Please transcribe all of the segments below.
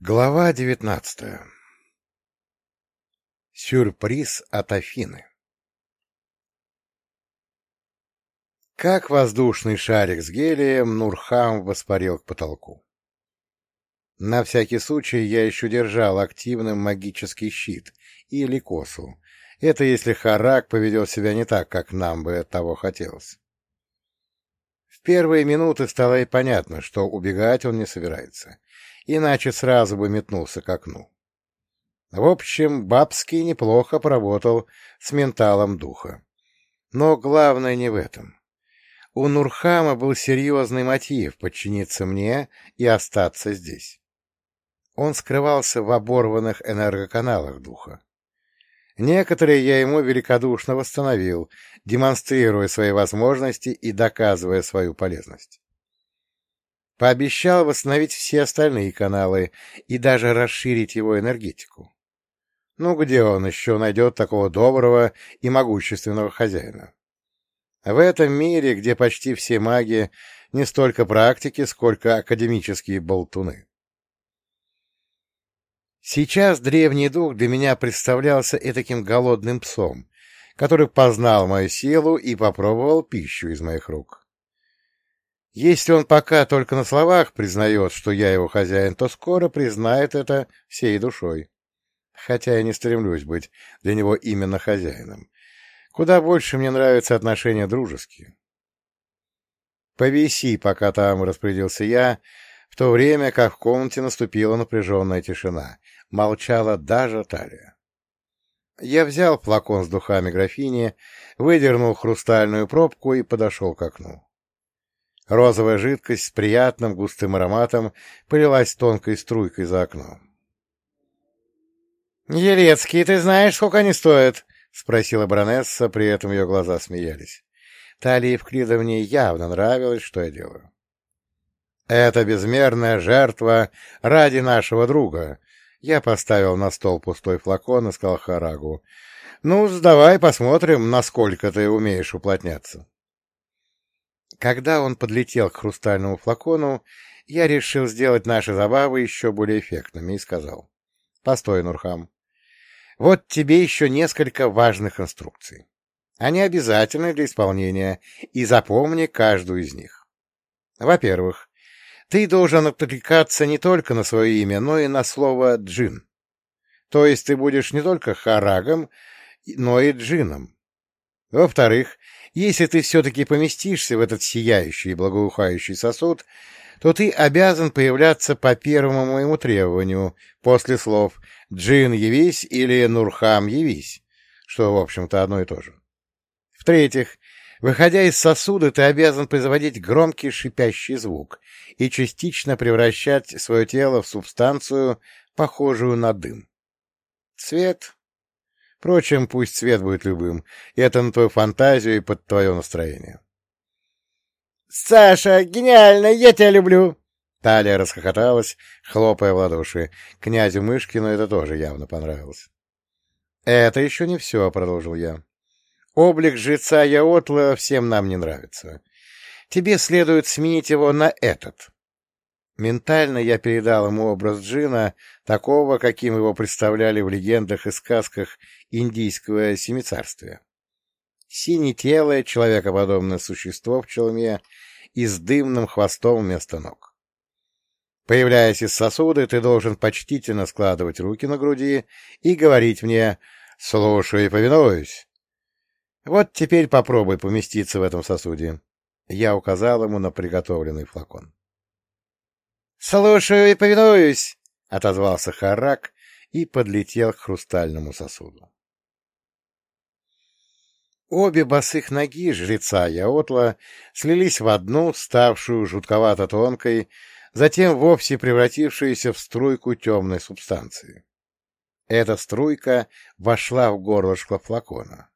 Глава девятнадцатая Сюрприз от Афины Как воздушный шарик с гелием, Нурхам воспарил к потолку. На всякий случай я еще держал активным магический щит или косу. Это если Харак поведет себя не так, как нам бы того хотелось. В первые минуты стало и понятно, что убегать он не собирается иначе сразу бы метнулся к окну. В общем, Бабский неплохо поработал с менталом духа. Но главное не в этом. У Нурхама был серьезный мотив подчиниться мне и остаться здесь. Он скрывался в оборванных энергоканалах духа. Некоторые я ему великодушно восстановил, демонстрируя свои возможности и доказывая свою полезность. Пообещал восстановить все остальные каналы и даже расширить его энергетику. Ну, где он еще найдет такого доброго и могущественного хозяина? В этом мире, где почти все маги не столько практики, сколько академические болтуны. Сейчас древний дух для меня представлялся этаким голодным псом, который познал мою силу и попробовал пищу из моих рук. Если он пока только на словах признает, что я его хозяин, то скоро признает это всей душой. Хотя я не стремлюсь быть для него именно хозяином. Куда больше мне нравятся отношения дружеские. «Повиси, пока там», — распорядился я, в то время как в комнате наступила напряженная тишина. Молчала даже талия. Я взял флакон с духами графини, выдернул хрустальную пробку и подошел к окну. Розовая жидкость с приятным густым ароматом полилась тонкой струйкой за окном. — Елецкий, ты знаешь, сколько они стоят? — спросила баронесса, при этом ее глаза смеялись. Талии Евклидовне явно нравилось, что я делаю. — Это безмерная жертва ради нашего друга. Я поставил на стол пустой флакон и сказал Харагу. — Ну, давай посмотрим, насколько ты умеешь уплотняться. Когда он подлетел к хрустальному флакону, я решил сделать наши забавы еще более эффектными и сказал. — Постой, Нурхам. Вот тебе еще несколько важных инструкций. Они обязательны для исполнения, и запомни каждую из них. Во-первых, ты должен отвлекаться не только на свое имя, но и на слово «джин». То есть ты будешь не только харагом, но и джином. Во-вторых, если ты все-таки поместишься в этот сияющий и благоухающий сосуд, то ты обязан появляться по первому моему требованию после слов «Джин, явись» или «Нурхам, явись», что, в общем-то, одно и то же. В-третьих, выходя из сосуда, ты обязан производить громкий шипящий звук и частично превращать свое тело в субстанцию, похожую на дым. Цвет Впрочем, пусть цвет будет любым. Это на твою фантазию и под твое настроение. «Саша, гениально! Я тебя люблю!» Талия расхохоталась, хлопая в ладоши. Князю Мышкину это тоже явно понравилось. «Это еще не все», — продолжил я. «Облик жреца Яотла всем нам не нравится. Тебе следует сменить его на этот. Ментально я передал ему образ джина, такого, каким его представляли в легендах и сказках индийского семицарствия. Сине-телое, человекоподобное существо в челме и с дымным хвостом вместо ног. Появляясь из сосуда, ты должен почтительно складывать руки на груди и говорить мне «слушаю и повинуюсь». Вот теперь попробуй поместиться в этом сосуде. Я указал ему на приготовленный флакон. — Слушаю и повинуюсь! — отозвался Харак и подлетел к хрустальному сосуду. Обе босых ноги жреца Яотла слились в одну, ставшую жутковато тонкой, затем вовсе превратившуюся в струйку темной субстанции. Эта струйка вошла в горлышко флакона.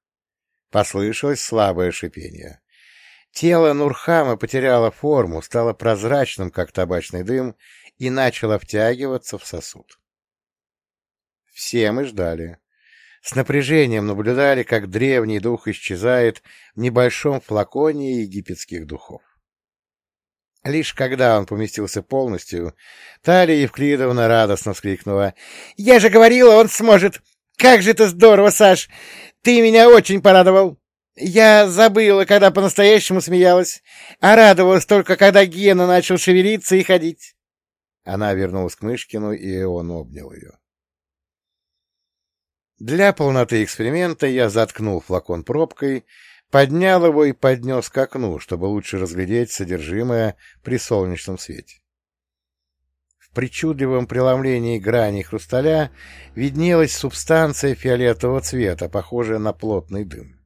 Послышалось слабое шипение. Тело Нурхама потеряло форму, стало прозрачным, как табачный дым, и начало втягиваться в сосуд. Все мы ждали. С напряжением наблюдали, как древний дух исчезает в небольшом флаконе египетских духов. Лишь когда он поместился полностью, Талия Евклидовна радостно вскрикнула. — Я же говорила, он сможет! Как же это здорово, Саш! Ты меня очень порадовал! Я забыла, когда по-настоящему смеялась, а радовалась только, когда Гена начал шевелиться и ходить. Она вернулась к Мышкину, и он обнял ее. Для полноты эксперимента я заткнул флакон пробкой, поднял его и поднес к окну, чтобы лучше разглядеть содержимое при солнечном свете. В причудливом преломлении граней хрусталя виднелась субстанция фиолетового цвета, похожая на плотный дым.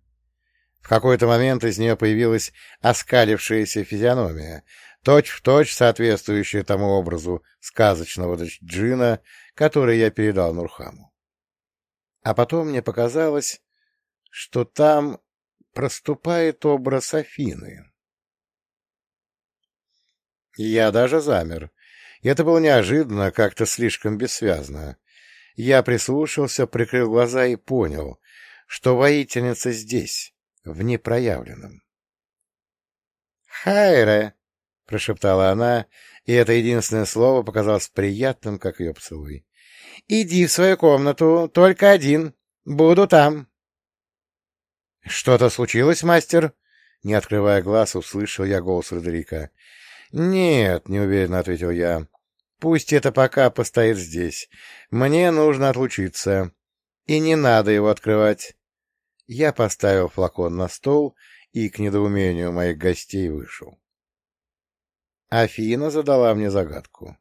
В какой-то момент из нее появилась оскалившаяся физиономия, точь-в-точь точь соответствующая тому образу сказочного джина, который я передал Нурхаму. А потом мне показалось, что там проступает образ Афины. Я даже замер. Это было неожиданно, как-то слишком бессвязно. Я прислушался, прикрыл глаза и понял, что воительница здесь, в непроявленном. «Хайре!» — прошептала она, и это единственное слово показалось приятным, как ее поцелуй. Иди в свою комнату, только один. Буду там. — Что-то случилось, мастер? Не открывая глаз, услышал я голос Родерика. — Нет, — неуверенно ответил я. — Пусть это пока постоит здесь. Мне нужно отлучиться. И не надо его открывать. Я поставил флакон на стол и, к недоумению моих гостей, вышел. Афина задала мне загадку.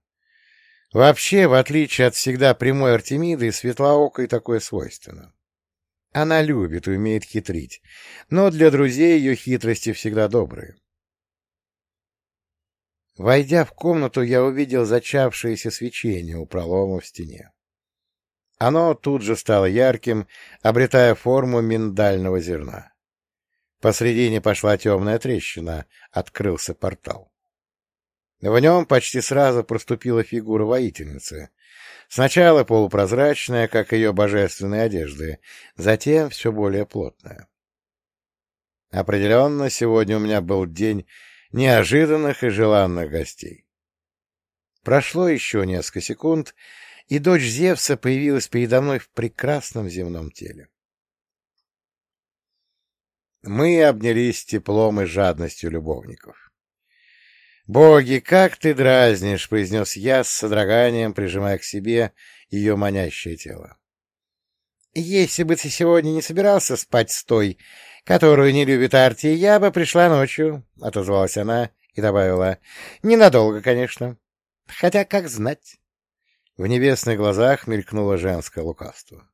Вообще, в отличие от всегда прямой Артемиды, светлоокой такое свойственно. Она любит и умеет хитрить, но для друзей ее хитрости всегда добрые. Войдя в комнату, я увидел зачавшееся свечение у пролома в стене. Оно тут же стало ярким, обретая форму миндального зерна. Посредине пошла темная трещина, открылся портал. В нем почти сразу проступила фигура воительницы. Сначала полупрозрачная, как ее божественные одежды, затем все более плотная. Определенно, сегодня у меня был день неожиданных и желанных гостей. Прошло еще несколько секунд, и дочь Зевса появилась передо мной в прекрасном земном теле. Мы обнялись теплом и жадностью любовников. «Боги, как ты дразнишь!» — произнес я с содроганием, прижимая к себе ее манящее тело. «Если бы ты сегодня не собирался спать с той, которую не любит Арти, я бы пришла ночью», — отозвалась она и добавила. «Ненадолго, конечно. Хотя, как знать». В небесных глазах мелькнуло женское лукавство.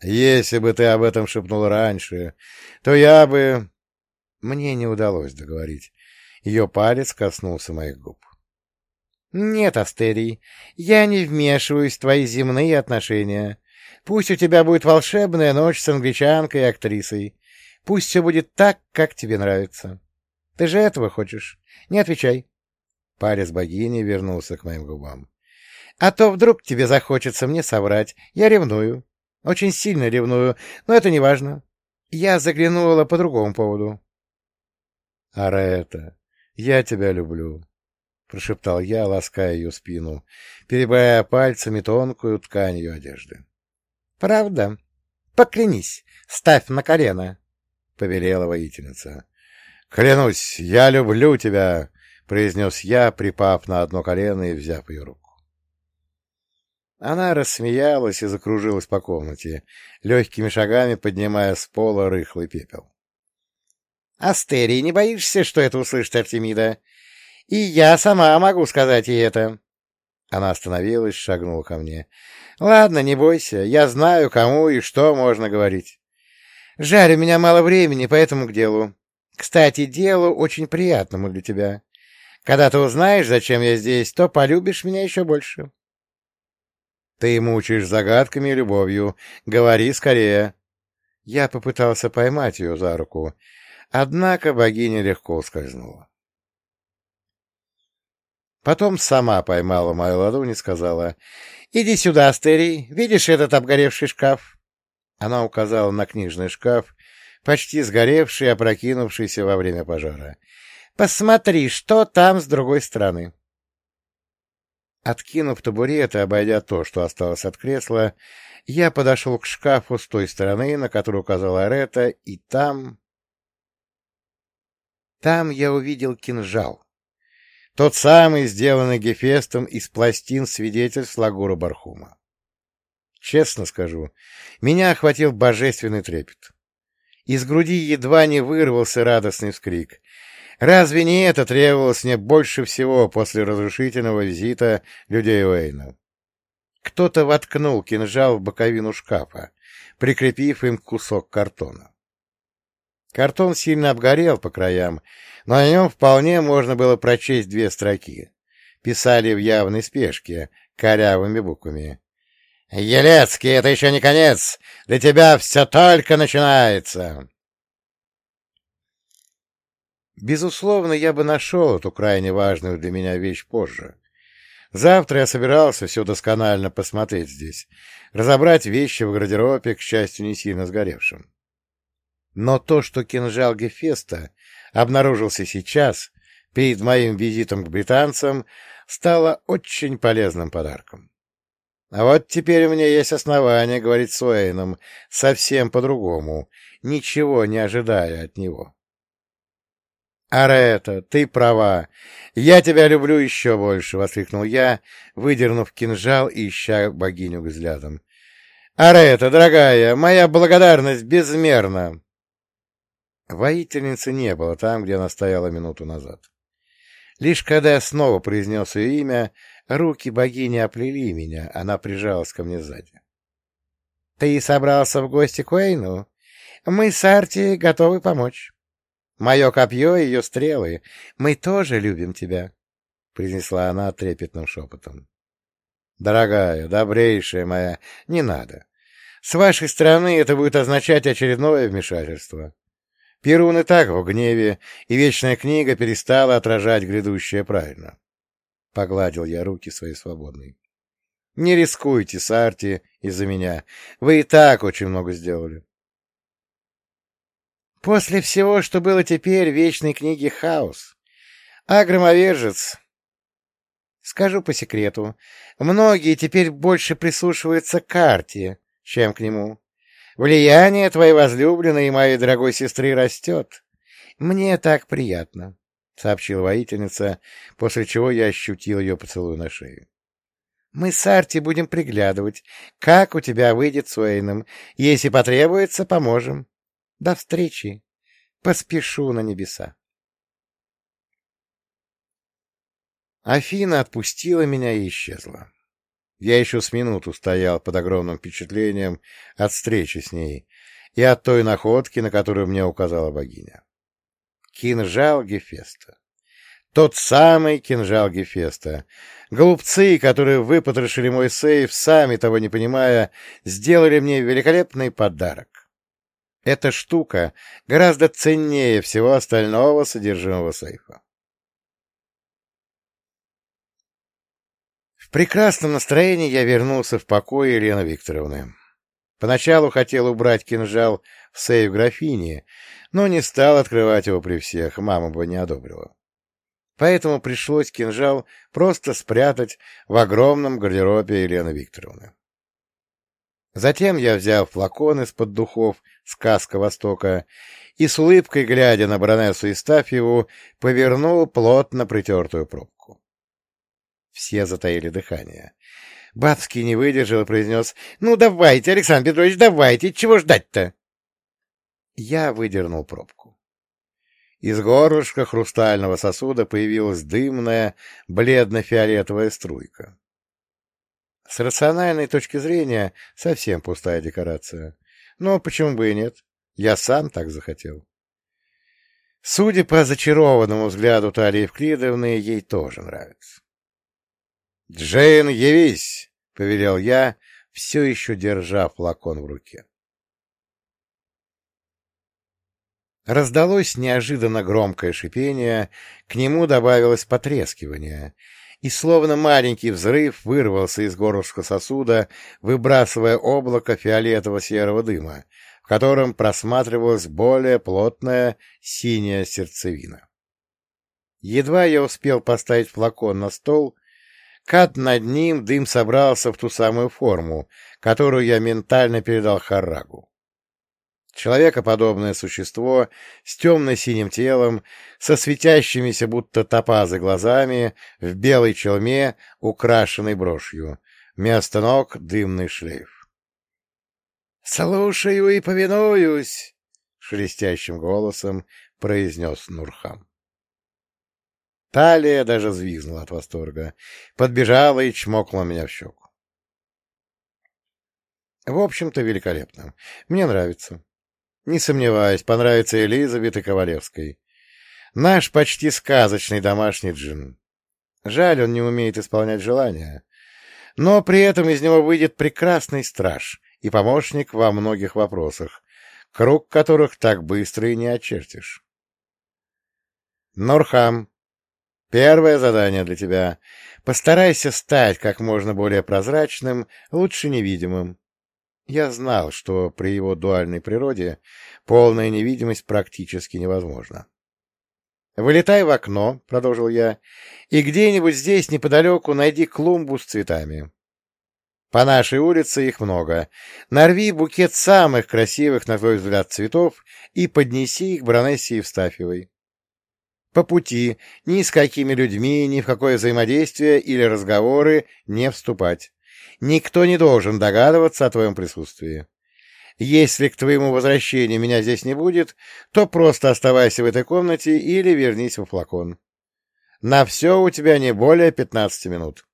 «Если бы ты об этом шепнул раньше, то я бы...» Мне не удалось договорить. Ее палец коснулся моих губ. «Нет, Астерий, я не вмешиваюсь в твои земные отношения. Пусть у тебя будет волшебная ночь с англичанкой и актрисой. Пусть все будет так, как тебе нравится. Ты же этого хочешь? Не отвечай». Палец богини вернулся к моим губам. «А то вдруг тебе захочется мне соврать. Я ревную. Очень сильно ревную, но это не важно. Я заглянула по другому поводу». «Арета, «Я тебя люблю», — прошептал я, лаская ее спину, перебирая пальцами тонкую ткань ее одежды. «Правда? Поклянись, ставь на колено», — повелела воительница. «Клянусь, я люблю тебя», — произнес я, припав на одно колено и взяв ее руку. Она рассмеялась и закружилась по комнате, легкими шагами поднимая с пола рыхлый пепел. Астерии, не боишься, что это услышит Артемида? И я сама могу сказать ей это. Она остановилась, шагнула ко мне. Ладно, не бойся, я знаю, кому и что можно говорить. Жаль, у меня мало времени, поэтому к делу. Кстати, делу очень приятному для тебя. Когда ты узнаешь, зачем я здесь, то полюбишь меня еще больше. Ты мучаешь загадками и любовью. Говори скорее. Я попытался поймать ее за руку. Однако богиня легко ускользнула. Потом сама поймала мою ладонь и сказала, «Иди сюда, Астерий, видишь этот обгоревший шкаф?» Она указала на книжный шкаф, почти сгоревший опрокинувшийся во время пожара. Посмотри, что там с другой стороны. Откинув табурет и обойдя то, что осталось от кресла, я подошел к шкафу с той стороны, на которую указала Арета, и там... Там я увидел кинжал. Тот самый, сделанный Гефестом из пластин свидетельств Лагура Бархума. Честно скажу, меня охватил божественный трепет. Из груди едва не вырвался радостный вскрик. Разве не это требовалось мне больше всего после разрушительного визита людей Уэйна? Кто-то воткнул кинжал в боковину шкафа, прикрепив им кусок картона. Картон сильно обгорел по краям, но на нем вполне можно было прочесть две строки. Писали в явной спешке, корявыми буквами. «Елецкий, это еще не конец! Для тебя все только начинается!» Безусловно, я бы нашел эту крайне важную для меня вещь позже. Завтра я собирался все досконально посмотреть здесь, разобрать вещи в гардеробе, к счастью, не сильно сгоревшим. Но то, что кинжал Гефеста обнаружился сейчас, перед моим визитом к британцам, стало очень полезным подарком. А вот теперь у меня есть основания говорить с Уэйном совсем по-другому, ничего не ожидая от него. «Арета, ты права. Я тебя люблю еще больше!» — воскликнул я, выдернув кинжал и ища богиню взглядом. «Арета, дорогая, моя благодарность безмерна!» Воительницы не было там, где она стояла минуту назад. Лишь когда я снова произнес ее имя, руки богини оплели меня, она прижалась ко мне сзади. — Ты собрался в гости к Уэйну? Мы с Арти готовы помочь. Мое копье и ее стрелы. Мы тоже любим тебя, — произнесла она трепетным шепотом. — Дорогая, добрейшая моя, не надо. С вашей стороны это будет означать очередное вмешательство. Перун и так в гневе, и Вечная книга перестала отражать грядущее правильно. Погладил я руки свои свободные. Не рискуйте, Сарти, из-за меня. Вы и так очень много сделали. После всего, что было теперь в Вечной книге «Хаос», а громовержец... Скажу по секрету, многие теперь больше прислушиваются к карте, чем к нему. Влияние твоей возлюбленной и моей дорогой сестры растет. Мне так приятно, — сообщила воительница, после чего я ощутил ее поцелуй на шею. Мы с Арти будем приглядывать, как у тебя выйдет с Уэйном. Если потребуется, поможем. До встречи. Поспешу на небеса. Афина отпустила меня и исчезла. Я еще с минуту стоял под огромным впечатлением от встречи с ней и от той находки, на которую мне указала богиня. Кинжал Гефеста. Тот самый кинжал Гефеста. Голубцы, которые выпотрошили мой сейф, сами того не понимая, сделали мне великолепный подарок. Эта штука гораздо ценнее всего остального содержимого сейфа. В прекрасном настроении я вернулся в покой Елены Викторовны. Поначалу хотел убрать кинжал в сейф графини, но не стал открывать его при всех, мама бы не одобрила. Поэтому пришлось кинжал просто спрятать в огромном гардеробе Елены Викторовны. Затем я взял флакон из-под духов «Сказка Востока» и с улыбкой, глядя на баронессу Истафьеву, повернул плотно притертую пробку. Все затаили дыхание. Бабский не выдержал и произнес, «Ну, давайте, Александр Петрович, давайте, чего ждать-то?» Я выдернул пробку. Из горлышка хрустального сосуда появилась дымная, бледно-фиолетовая струйка. С рациональной точки зрения совсем пустая декорация. Но почему бы и нет? Я сам так захотел. Судя по зачарованному взгляду Талии Евклидовны, ей тоже нравится. «Джейн, явись!» — повелел я, все еще держа флакон в руке. Раздалось неожиданно громкое шипение, к нему добавилось потрескивание, и словно маленький взрыв вырвался из горлышка сосуда, выбрасывая облако фиолетово-серого дыма, в котором просматривалась более плотная синяя сердцевина. Едва я успел поставить флакон на стол, кат над ним дым собрался в ту самую форму, которую я ментально передал Харрагу. Человекоподобное существо с темно-синим телом, со светящимися будто топазы глазами, в белой челме, украшенной брошью. Вместо ног — дымный шлейф. — Слушаю и повинуюсь! — шелестящим голосом произнес Нурхам. Талия даже взвизгнула от восторга, подбежала и чмокнула меня в щеку. В общем-то, великолепно. Мне нравится. Не сомневаюсь, понравится Элизабет и Ковалевской. Наш почти сказочный домашний джин. Жаль, он не умеет исполнять желания. Но при этом из него выйдет прекрасный страж и помощник во многих вопросах, круг которых так быстро и не очертишь. Норхам, первое задание для тебя. Постарайся стать как можно более прозрачным, лучше невидимым. Я знал, что при его дуальной природе полная невидимость практически невозможна. «Вылетай в окно», — продолжил я, — «и где-нибудь здесь неподалеку найди клумбу с цветами. По нашей улице их много. Нарви букет самых красивых, на твой взгляд, цветов и поднеси их Бронессе Евстафьевой. По пути ни с какими людьми, ни в какое взаимодействие или разговоры не вступать. Никто не должен догадываться о твоем присутствии. Если к твоему возвращению меня здесь не будет, то просто оставайся в этой комнате или вернись во флакон. На все у тебя не более пятнадцати минут.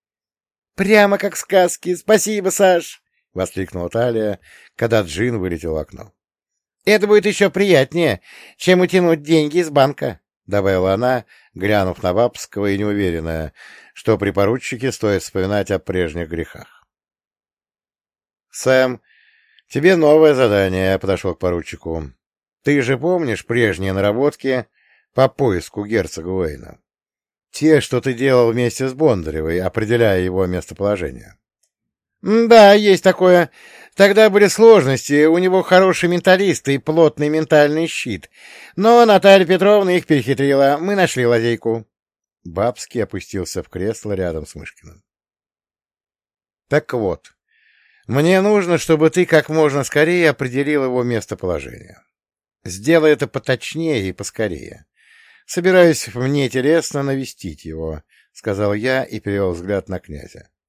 — Прямо как в сказке. Спасибо, Саш! — воскликнула Талия, когда Джин вылетел в окно. — Это будет еще приятнее, чем утянуть деньги из банка, — добавила она, глянув на Бабского и неуверенная, что при поручике стоит вспоминать о прежних грехах. — Сэм, тебе новое задание, — подошел к поручику. — Ты же помнишь прежние наработки по поиску герцога Уэйна? Те, что ты делал вместе с Бондаревой, определяя его местоположение. — Да, есть такое. Тогда были сложности, у него хороший менталист и плотный ментальный щит. Но Наталья Петровна их перехитрила, мы нашли лазейку. Бабский опустился в кресло рядом с Мышкиным. Так вот, мне нужно, чтобы ты как можно скорее определил его местоположение. Сделай это поточнее и поскорее. Собираюсь мне телесно навестить его, — сказал я и перевел взгляд на князя. —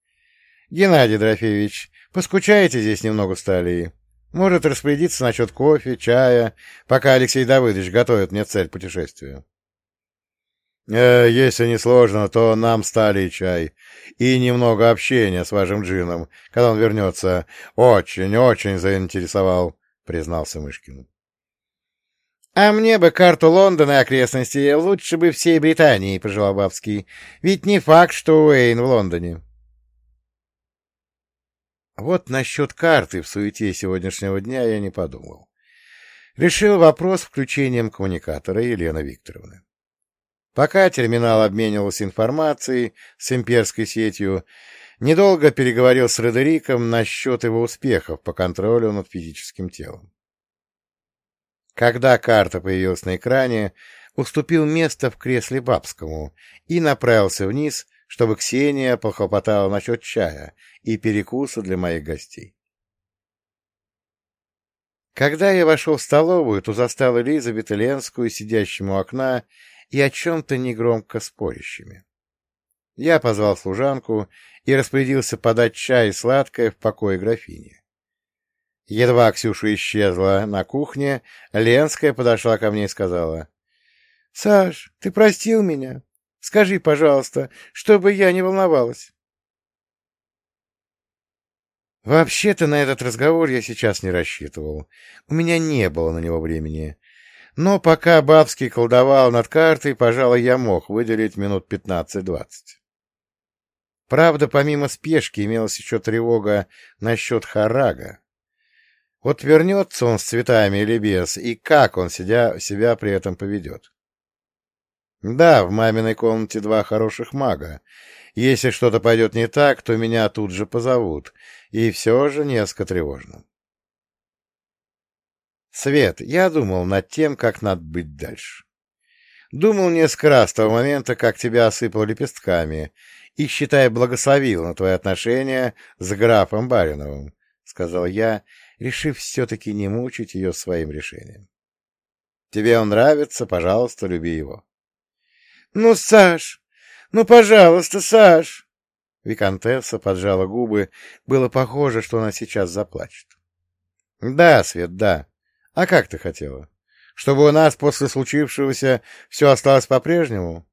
Геннадий Дорофеевич, поскучаете здесь немного стали? Может распорядиться насчет кофе, чая, пока Алексей Давыдович готовит мне цель путешествия. Э, если не сложно, то нам стали чай и немного общения с вашим джином, когда он вернется. Очень-очень заинтересовал, — признался Мышкин. — А мне бы карту Лондона и окрестностей, лучше бы всей Британии, — пожелал Бабский. — Ведь не факт, что Уэйн в Лондоне. Вот насчет карты в суете сегодняшнего дня я не подумал. Решил вопрос включением коммуникатора Елены Викторовны. Пока терминал обменивался информацией с имперской сетью, недолго переговорил с Родериком насчет его успехов по контролю над физическим телом. Когда карта появилась на экране, уступил место в кресле Бабскому и направился вниз, чтобы Ксения похлопотала насчет чая и перекуса для моих гостей. Когда я вошел в столовую, то застал Элизабет Ленскую, сидящему у окна и о чем-то негромко спорящими. Я позвал служанку и распорядился подать чай и сладкое в покое графини. Едва Ксюша исчезла на кухне, Ленская подошла ко мне и сказала, — Саш, ты простил меня? Скажи, пожалуйста, чтобы я не волновалась. Вообще-то на этот разговор я сейчас не рассчитывал. У меня не было на него времени. Но пока Бабский колдовал над картой, пожалуй, я мог выделить минут пятнадцать-двадцать. Правда, помимо спешки имелась еще тревога насчет Харага. Вот вернется он с цветами или без, и как он себя, себя при этом поведет. Да, в маминой комнате два хороших мага. Если что-то пойдет не так, то меня тут же позовут, и все же несколько тревожно. Свет, я думал над тем, как надо быть дальше. Думал несколько раз с того момента, как тебя осыпал лепестками, и, считай, благословил на твои отношения с графом Бариновым, — сказал я, решив все-таки не мучить ее своим решением. Тебе он нравится, пожалуйста, люби его. — Ну, Саш, ну, пожалуйста, Саш! Викантесса поджала губы, было похоже, что она сейчас заплачет. — Да, Свет, да. А как ты хотела? Чтобы у нас после случившегося все осталось по-прежнему?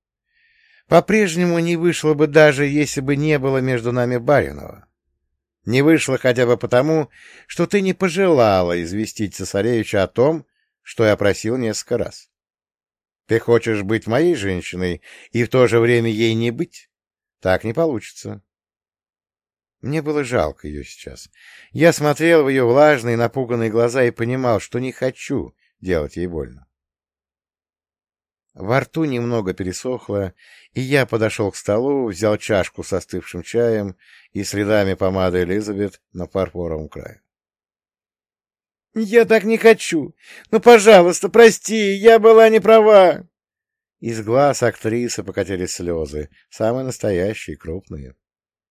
По-прежнему не вышло бы даже, если бы не было между нами Баринова. Не вышло хотя бы потому, что ты не пожелала известить цесаревича о том, что я просил несколько раз. Ты хочешь быть моей женщиной и в то же время ей не быть? Так не получится. Мне было жалко ее сейчас. Я смотрел в ее влажные, напуганные глаза и понимал, что не хочу делать ей больно. Во рту немного пересохло, и я подошел к столу, взял чашку с остывшим чаем и следами помады Элизабет на фарфоровом крае. — Я так не хочу! Ну, пожалуйста, прости, я была не права! Из глаз актрисы покатились слезы, самые настоящие, крупные.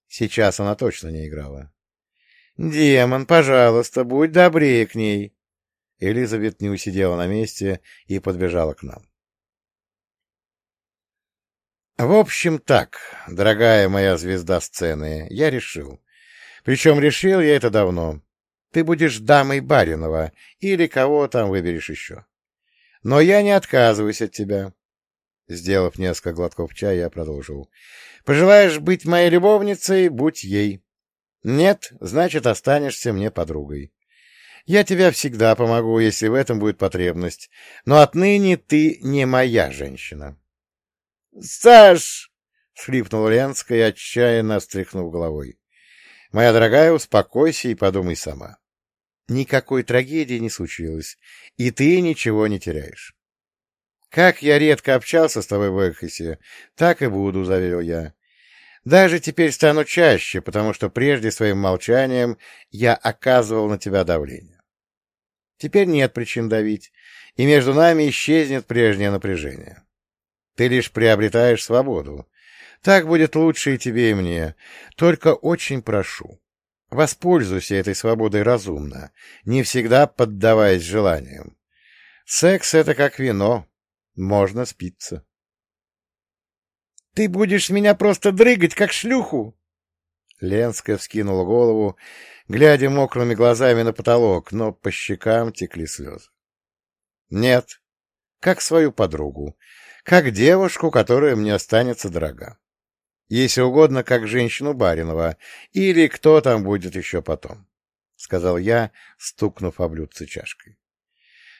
Сейчас она точно не играла. — Демон, пожалуйста, будь добрее к ней! Элизабет не усидела на месте и подбежала к нам. В общем так, дорогая моя звезда сцены, я решил. Причем решил я это давно. Ты будешь дамой Баринова или кого там выберешь еще. Но я не отказываюсь от тебя. Сделав несколько глотков чая, я продолжил. Пожелаешь быть моей любовницей — будь ей. Нет, значит, останешься мне подругой. Я тебя всегда помогу, если в этом будет потребность, но отныне ты не моя женщина. «Саш!» — схлипнула Ленская, отчаянно встряхнув головой. «Моя дорогая, успокойся и подумай сама. Никакой трагедии не случилось, и ты ничего не теряешь. Как я редко общался с тобой в Эхосе, так и буду, — заверил я. Даже теперь стану чаще, потому что прежде своим молчанием я оказывал на тебя давление. Теперь нет причин давить, и между нами исчезнет прежнее напряжение. Ты лишь приобретаешь свободу. Так будет лучше и тебе, и мне. Только очень прошу, воспользуйся этой свободой разумно, не всегда поддаваясь желаниям. Секс — это как вино, можно спиться. — Ты будешь меня просто дрыгать, как шлюху? Ленская вскинула голову, глядя мокрыми глазами на потолок, но по щекам текли слезы. — Нет, как свою подругу, как девушку, которая мне останется дорога. Если угодно, как женщину Баринова, или кто там будет еще потом, — сказал я, стукнув об блюдце чашкой.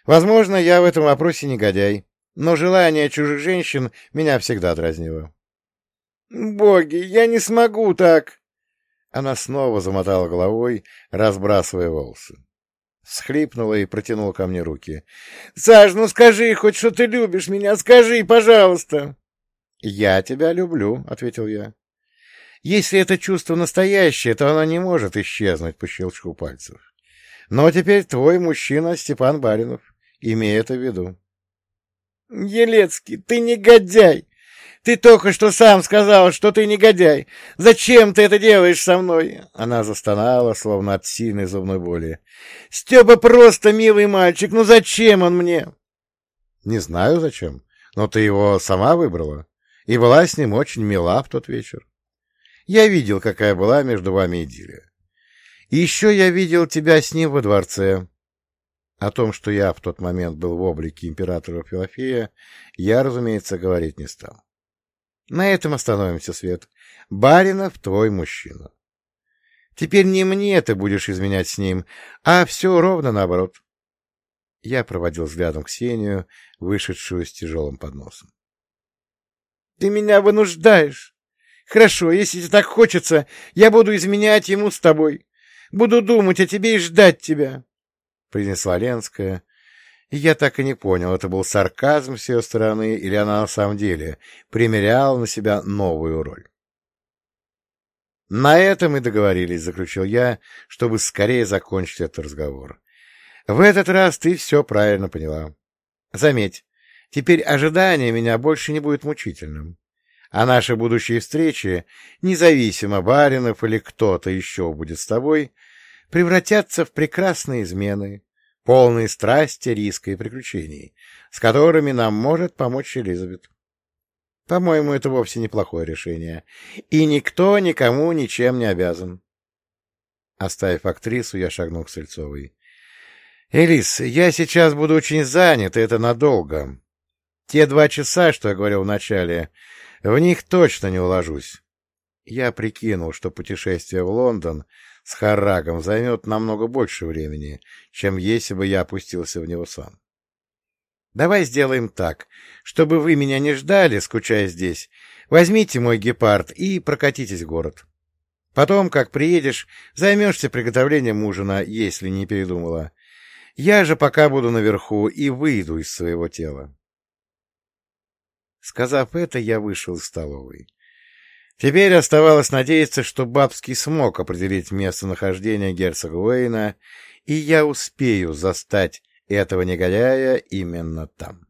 Возможно, я в этом вопросе негодяй, но желание чужих женщин меня всегда дразнило. — Боги, я не смогу так! Она снова замотала головой, разбрасывая волосы. Схлипнула и протянула ко мне руки. — Саш, ну скажи хоть, что ты любишь меня, скажи, пожалуйста. — Я тебя люблю, — ответил я. — Если это чувство настоящее, то оно не может исчезнуть по щелчку пальцев. Но теперь твой мужчина Степан Баринов. Имей это в виду. — Елецкий, ты негодяй! Ты только что сам сказал, что ты негодяй. Зачем ты это делаешь со мной? Она застонала, словно от сильной зубной боли. Степа просто милый мальчик. Ну зачем он мне? Не знаю зачем, но ты его сама выбрала. И была с ним очень мила в тот вечер. Я видел, какая была между вами идиллия. И еще я видел тебя с ним во дворце. О том, что я в тот момент был в облике императора Филофея, я, разумеется, говорить не стал. На этом остановимся, Свет. Баринов твой мужчина. Теперь не мне ты будешь изменять с ним, а все ровно наоборот. Я проводил взглядом Ксению, вышедшую с тяжелым подносом. — Ты меня вынуждаешь. Хорошо, если тебе так хочется, я буду изменять ему с тобой. Буду думать о тебе и ждать тебя, — принесла Ленская, и я так и не понял, это был сарказм с ее стороны или она на самом деле примеряла на себя новую роль. «На этом и договорились», — заключил я, чтобы скорее закончить этот разговор. «В этот раз ты все правильно поняла. Заметь, Теперь ожидание меня больше не будет мучительным. А наши будущие встречи, независимо баринов или кто-то еще будет с тобой, превратятся в прекрасные измены, полные страсти, риска и приключений, с которыми нам может помочь Элизабет. По-моему, это вовсе неплохое решение, и никто никому ничем не обязан. Оставив актрису, я шагнул к Сельцовой. — Элис, я сейчас буду очень занят, и это надолго. Те два часа, что я говорил вначале, в них точно не уложусь. Я прикинул, что путешествие в Лондон с Харрагом займет намного больше времени, чем если бы я опустился в него сам. Давай сделаем так, чтобы вы меня не ждали, скучая здесь. Возьмите мой гепард и прокатитесь в город. Потом, как приедешь, займешься приготовлением ужина, если не передумала. Я же пока буду наверху и выйду из своего тела. Сказав это, я вышел из столовой. Теперь оставалось надеяться, что Бабский смог определить местонахождение герцога Уэйна, и я успею застать этого негодяя именно там.